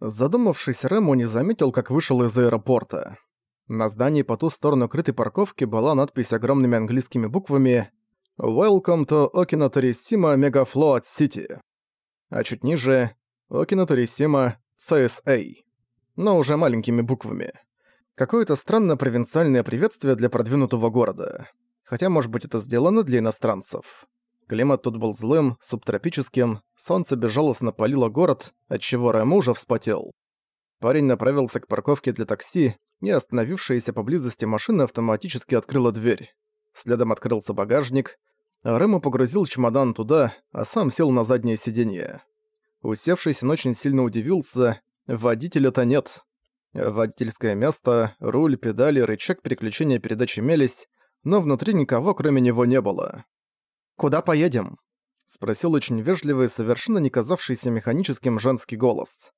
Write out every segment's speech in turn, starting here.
Задумавшись, Рэму не заметил, как вышел из аэропорта. На здании по ту сторону крытой парковки была надпись огромными английскими буквами «Welcome to Okinatorissima Megafloat City». А чуть ниже «Okinatorissima CSA», но уже маленькими буквами. Какое-то странно провинциальное приветствие для продвинутого города. Хотя, может быть, это сделано для иностранцев. Климат тут был злым, субтропическим, солнце безжалостно палило город, отчего Рэм уже вспотел. Парень направился к парковке для такси, и остановившаяся поблизости машина автоматически открыла дверь. Следом открылся багажник, а Рэму погрузил чемодан туда, а сам сел на заднее сиденье. Усевшись, он очень сильно удивился, водителя-то нет. Водительское место, руль, педали, рычаг переключения передачи имелись, но внутри никого кроме него не было. «Куда поедем?» — спросил очень вежливый, совершенно не казавшийся механическим женский голос.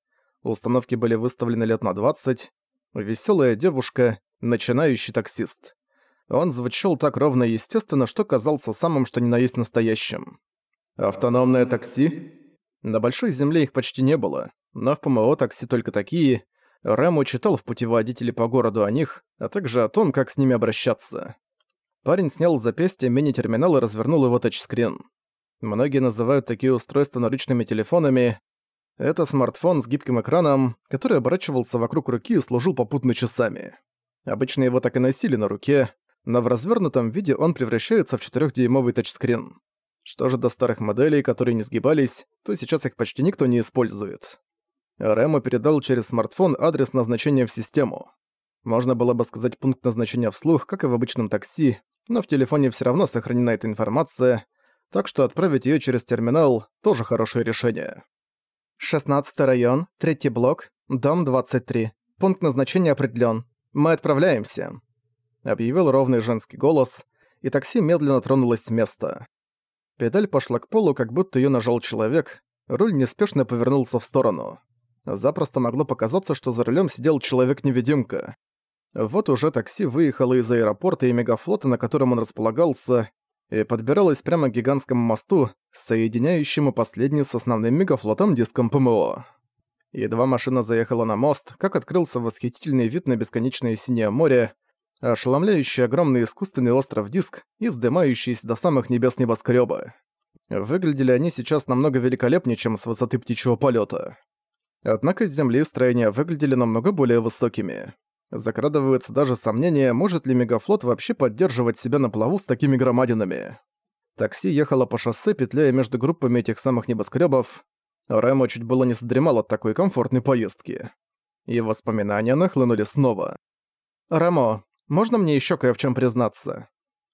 Установки были выставлены лет на 20. Веселая девушка, начинающий таксист. Он звучал так ровно и естественно, что казался самым что ни на есть настоящим. «Автономное такси?» На Большой Земле их почти не было, но в ПМО такси только такие. Рэму читал в путеводителе по городу о них, а также о том, как с ними обращаться. Парень снял с запястья мини-терминал и развернул его тачскрин. Многие называют такие устройства наручными телефонами. Это смартфон с гибким экраном, который оборачивался вокруг руки и служил попутно часами. Обычно его так и носили на руке, но в развернутом виде он превращается в 4-дюймовый тачскрин. Что же до старых моделей, которые не сгибались, то сейчас их почти никто не использует. Рэму передал через смартфон адрес назначения в систему. Можно было бы сказать пункт назначения вслух, как и в обычном такси, но в телефоне все равно сохранена эта информация, так что отправить ее через терминал – тоже хорошее решение. 16 район, третий блок, дом 23. Пункт назначения определен. Мы отправляемся. Объявил ровный женский голос, и такси медленно тронулось с места. Педаль пошла к полу, как будто ее нажал человек, руль неспешно повернулся в сторону. Запросто могло показаться, что за рулем сидел человек-невидимка. Вот уже такси выехало из аэропорта и мегафлота, на котором он располагался, и подбиралось прямо к гигантскому мосту, соединяющему последний с основным мегафлотом диском ПМО. Едва машина заехала на мост, как открылся восхитительный вид на бесконечное синее море, ошеломляющий огромный искусственный остров-диск и вздымающийся до самых небес небоскрёба. Выглядели они сейчас намного великолепнее, чем с высоты птичьего полета. Однако с земли строения выглядели намного более высокими. Закрадывается даже сомнение, может ли Мегафлот вообще поддерживать себя на плаву с такими громадинами. Такси ехало по шоссе, петляя между группами этих самых небоскребов. Рэмо чуть было не задремал от такой комфортной поездки. И воспоминания нахлынули снова. «Рэмо, можно мне еще кое в чем признаться?»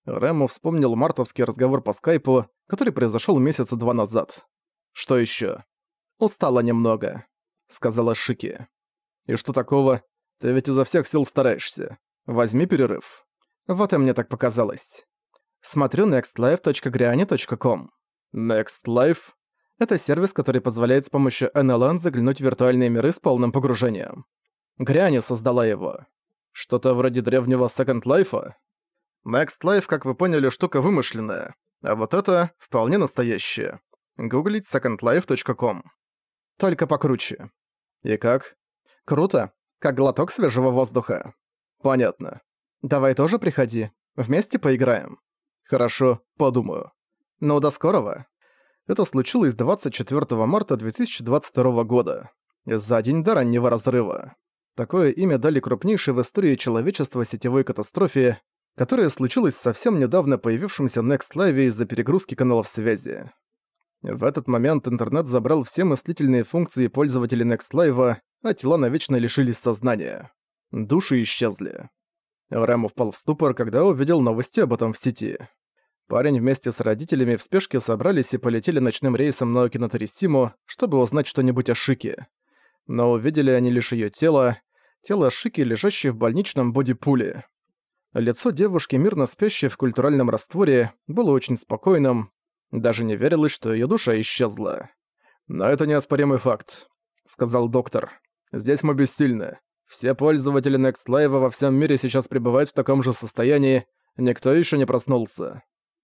Рэму вспомнил мартовский разговор по скайпу, который произошел месяца два назад. «Что еще? «Устала немного», — сказала Шики. «И что такого? Ты ведь изо всех сил стараешься. Возьми перерыв. Вот и мне так показалось. Смотрю nextlife.griani.com. Nextlife — это сервис, который позволяет с помощью NLN заглянуть в виртуальные миры с полным погружением. Гриани создала его. Что-то вроде древнего Second Life? Next Life, как вы поняли, штука вымышленная. А вот это вполне настоящее. Гуглить secondlife.com. Только покруче. И как? Круто как глоток свежего воздуха. Понятно. Давай тоже приходи. Вместе поиграем. Хорошо, подумаю. Ну, до скорого. Это случилось 24 марта 2022 года. За день до раннего разрыва. Такое имя дали крупнейшей в истории человечества сетевой катастрофе, которая случилась совсем недавно появившемся Next Live из-за перегрузки каналов связи. В этот момент интернет забрал все мыслительные функции пользователей Next Live, а тела навечно лишились сознания. Души исчезли. Рэм впал в ступор, когда увидел новости об этом в сети. Парень вместе с родителями в спешке собрались и полетели ночным рейсом на Окинаторисиму, чтобы узнать что-нибудь о Шике. Но увидели они лишь её тело, тело Шики, лежащее в больничном бодипуле. Лицо девушки, мирно спящей в культуральном растворе, было очень спокойным, даже не верилось, что её душа исчезла. «Но это неоспоримый факт», — сказал доктор. Здесь мы бессильны. Все пользователи NextLive во всем мире сейчас пребывают в таком же состоянии, никто еще не проснулся.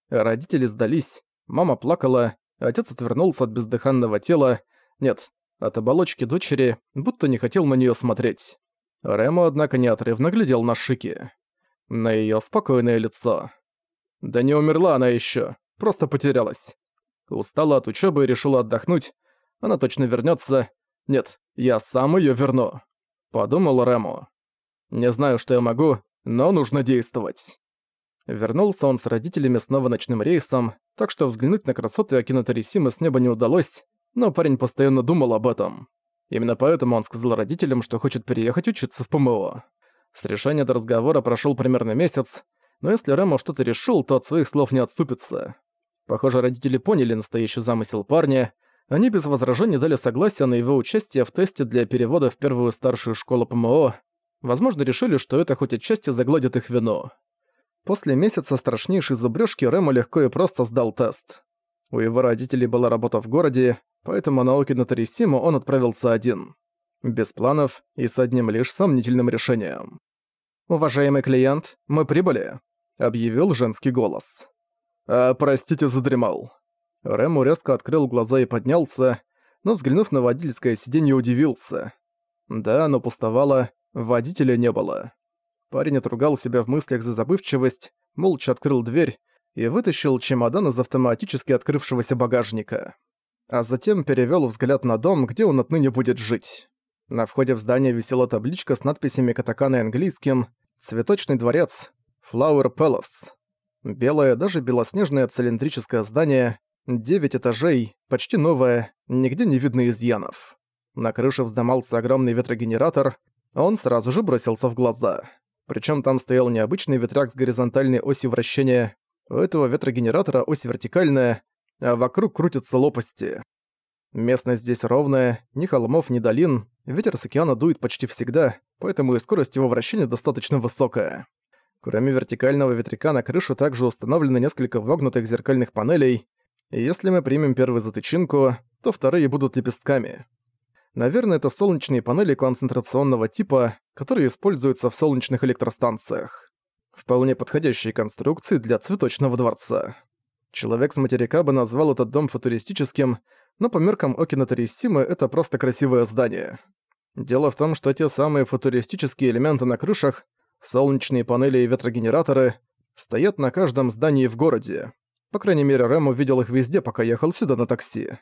Родители сдались, мама плакала, отец отвернулся от бездыханного тела. Нет, от оболочки дочери, будто не хотел на нее смотреть. Ремо, однако, неотрывно глядел на Шики. На ее спокойное лицо. Да не умерла она еще, просто потерялась. Устала от учебы и решила отдохнуть. Она точно вернется. Нет, я сам ее верну. Подумал Ремо. Не знаю, что я могу, но нужно действовать. Вернулся он с родителями снова ночным рейсом, так что взглянуть на красоты Акина Тарисимы с неба не удалось, но парень постоянно думал об этом. Именно поэтому он сказал родителям, что хочет переехать учиться в ПМО. С решения до разговора прошел примерно месяц, но если Рэмо что-то решил, то от своих слов не отступится. Похоже, родители поняли настоящий замысел парня, они без возражений дали согласие на его участие в тесте для перевода в первую старшую школу ПМО. Возможно, решили, что это хоть отчасти загладит их вину. После месяца страшнейшей зубрёжки Рэмо легко и просто сдал тест. У его родителей была работа в городе, поэтому на Окино Тарисиму он отправился один. Без планов и с одним лишь сомнительным решением. «Уважаемый клиент, мы прибыли», — объявил женский голос. «А, простите, задремал». Рэму резко открыл глаза и поднялся, но, взглянув на водительское сиденье, удивился. Да, оно пустовало, водителя не было. Парень отругал себя в мыслях за забывчивость, молча открыл дверь и вытащил чемодан из автоматически открывшегося багажника. А затем перевёл взгляд на дом, где он отныне будет жить. На входе в здание висела табличка с надписями катакана и английским «Цветочный дворец», «Flower Palace». Белое, даже белоснежное цилиндрическое здание, 9 этажей, почти новое, нигде не видно изъянов. На крыше вздымался огромный ветрогенератор, он сразу же бросился в глаза. Причем там стоял необычный ветряк с горизонтальной осью вращения, у этого ветрогенератора ось вертикальная, а вокруг крутятся лопасти. Местность здесь ровная, ни холмов, ни долин, ветер с океана дует почти всегда, поэтому и скорость его вращения достаточно высокая. Кроме вертикального ветряка на крышу также установлены несколько вогнутых зеркальных панелей, если мы примем первую затычинку, то вторые будут лепестками. Наверное, это солнечные панели концентрационного типа, которые используются в солнечных электростанциях. Вполне подходящие конструкции для цветочного дворца. Человек с материка бы назвал этот дом футуристическим, но по меркам Окина Тарисимы это просто красивое здание. Дело в том, что те самые футуристические элементы на крышах Солнечные панели и ветрогенераторы стоят на каждом здании в городе. По крайней мере, Рэм увидел их везде, пока ехал сюда на такси.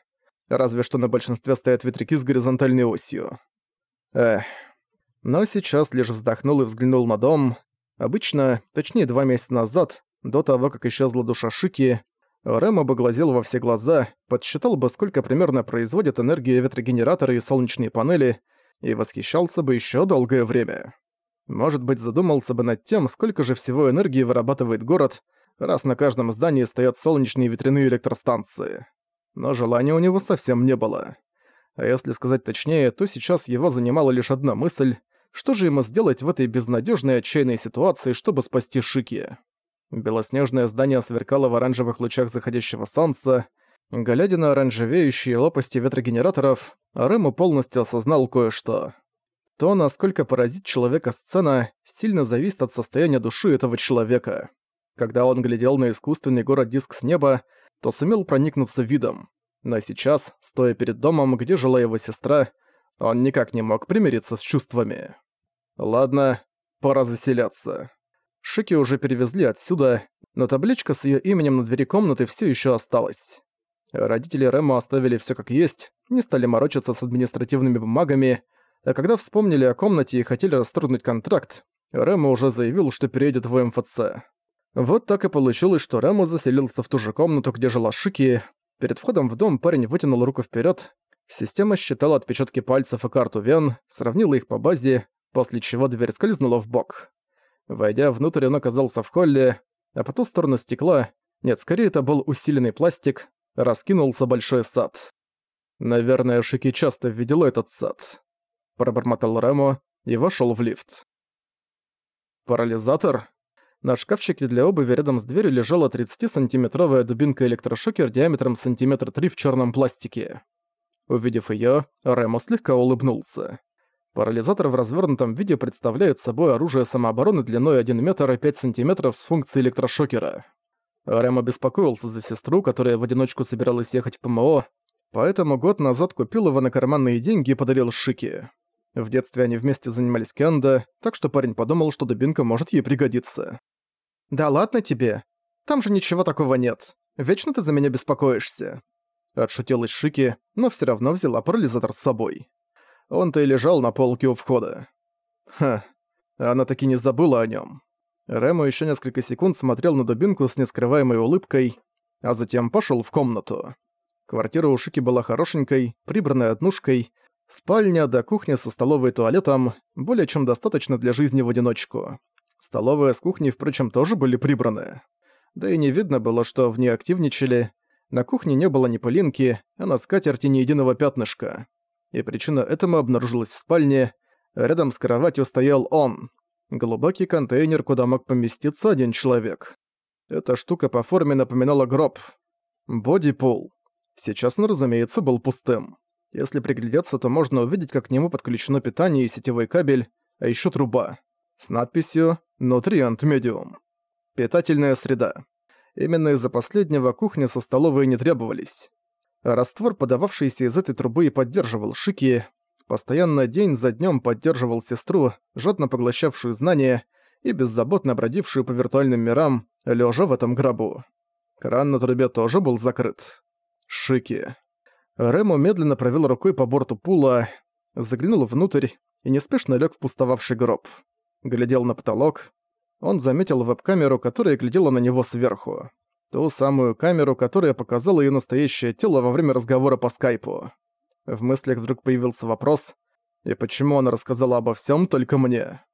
Разве что на большинстве стоят ветряки с горизонтальной осью. Эх. Но сейчас лишь вздохнул и взглянул на дом. Обычно, точнее два месяца назад, до того, как исчезла душа Шики, Рэм обоглазил во все глаза, подсчитал бы, сколько примерно производят энергию ветрогенераторы и солнечные панели, и восхищался бы еще долгое время. Может быть, задумался бы над тем, сколько же всего энергии вырабатывает город, раз на каждом здании стоят солнечные ветряные электростанции. Но желания у него совсем не было. А если сказать точнее, то сейчас его занимала лишь одна мысль, что же ему сделать в этой безнадежной отчаянной ситуации, чтобы спасти Шики. Белоснежное здание сверкало в оранжевых лучах заходящего солнца, глядя на оранжевеющие лопасти ветрогенераторов, Рэму полностью осознал кое-что. То, насколько поразит человека сцена, сильно зависит от состояния души этого человека. Когда он глядел на искусственный город-диск с неба, то сумел проникнуться видом. Но сейчас, стоя перед домом, где жила его сестра, он никак не мог примириться с чувствами. Ладно, пора заселяться. Шики уже перевезли отсюда, но табличка с ее именем на двери комнаты все еще осталась. Родители Рэма оставили все как есть, не стали морочиться с административными бумагами, а когда вспомнили о комнате и хотели расторгнуть контракт, Рэма уже заявил, что переедет в МФЦ. Вот так и получилось, что Рэма заселился в ту же комнату, где жила Шики. Перед входом в дом парень вытянул руку вперед. Система считала отпечатки пальцев и карту вен, сравнила их по базе, после чего дверь скользнула в бок. Войдя внутрь, он оказался в холле, а по ту сторону стекла, нет, скорее это был усиленный пластик, раскинулся большой сад. Наверное, Шики часто видела этот сад пробормотал Ремо и вошел в лифт. Парализатор? На шкафчике для обуви рядом с дверью лежала 30-сантиметровая дубинка электрошокер диаметром сантиметр три в черном пластике. Увидев ее, Ремо слегка улыбнулся. Парализатор в развернутом виде представляет собой оружие самообороны длиной 1 метр и 5 сантиметров с функцией электрошокера. Ремо беспокоился за сестру, которая в одиночку собиралась ехать в ПМО. Поэтому год назад купил его на карманные деньги и подарил Шике. В детстве они вместе занимались кендо, так что парень подумал, что дубинка может ей пригодиться. «Да ладно тебе. Там же ничего такого нет. Вечно ты за меня беспокоишься». Отшутилась Шики, но все равно взяла парализатор с собой. Он-то и лежал на полке у входа. Ха, она таки не забыла о нем. Рэму еще несколько секунд смотрел на дубинку с нескрываемой улыбкой, а затем пошел в комнату. Квартира у Шики была хорошенькой, прибранной однушкой, спальня до кухни со столовой и туалетом более чем достаточно для жизни в одиночку. Столовая с кухней, впрочем, тоже были прибраны. Да и не видно было, что в ней активничали. На кухне не было ни пылинки, а на скатерти ни единого пятнышка. И причина этому обнаружилась в спальне. Рядом с кроватью стоял он. Глубокий контейнер, куда мог поместиться один человек. Эта штука по форме напоминала гроб. Бодипул. Сейчас он, разумеется, был пустым. Если приглядеться, то можно увидеть, как к нему подключено питание и сетевой кабель, а еще труба. С надписью «Nutrient Medium». Питательная среда. Именно из-за последнего кухня со столовой не требовались. Раствор, подававшийся из этой трубы, и поддерживал Шики, постоянно день за днем поддерживал сестру, жадно поглощавшую знания и беззаботно бродившую по виртуальным мирам, лежа в этом гробу. Кран на трубе тоже был закрыт. Шики. Рэму медленно провел рукой по борту пула, заглянул внутрь и неспешно лег в пустовавший гроб. Глядел на потолок. Он заметил веб-камеру, которая глядела на него сверху. Ту самую камеру, которая показала ее настоящее тело во время разговора по скайпу. В мыслях вдруг появился вопрос, и почему она рассказала обо всем только мне?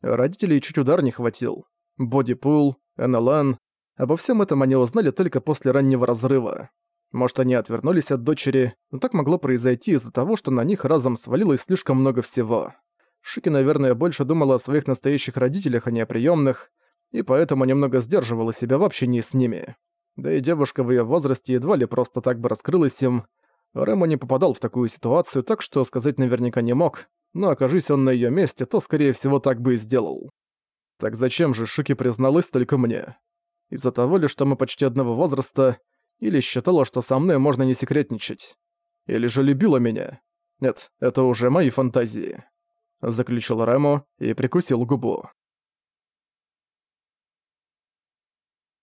Родителей чуть удар не хватил. Бодипул, НЛН. Обо всем этом они узнали только после раннего разрыва. Может, они отвернулись от дочери, но так могло произойти из-за того, что на них разом свалилось слишком много всего. Шики, наверное, больше думала о своих настоящих родителях, а не о приемных, и поэтому немного сдерживала себя в общении с ними. Да и девушка в ее возрасте едва ли просто так бы раскрылась им. Рэму не попадал в такую ситуацию, так что сказать наверняка не мог, но окажись он на ее месте, то, скорее всего, так бы и сделал. Так зачем же Шики призналась только мне? Из-за того ли, что мы почти одного возраста, или считала, что со мной можно не секретничать. Или же любила меня. Нет, это уже мои фантазии. Заключил Рэму и прикусил губу.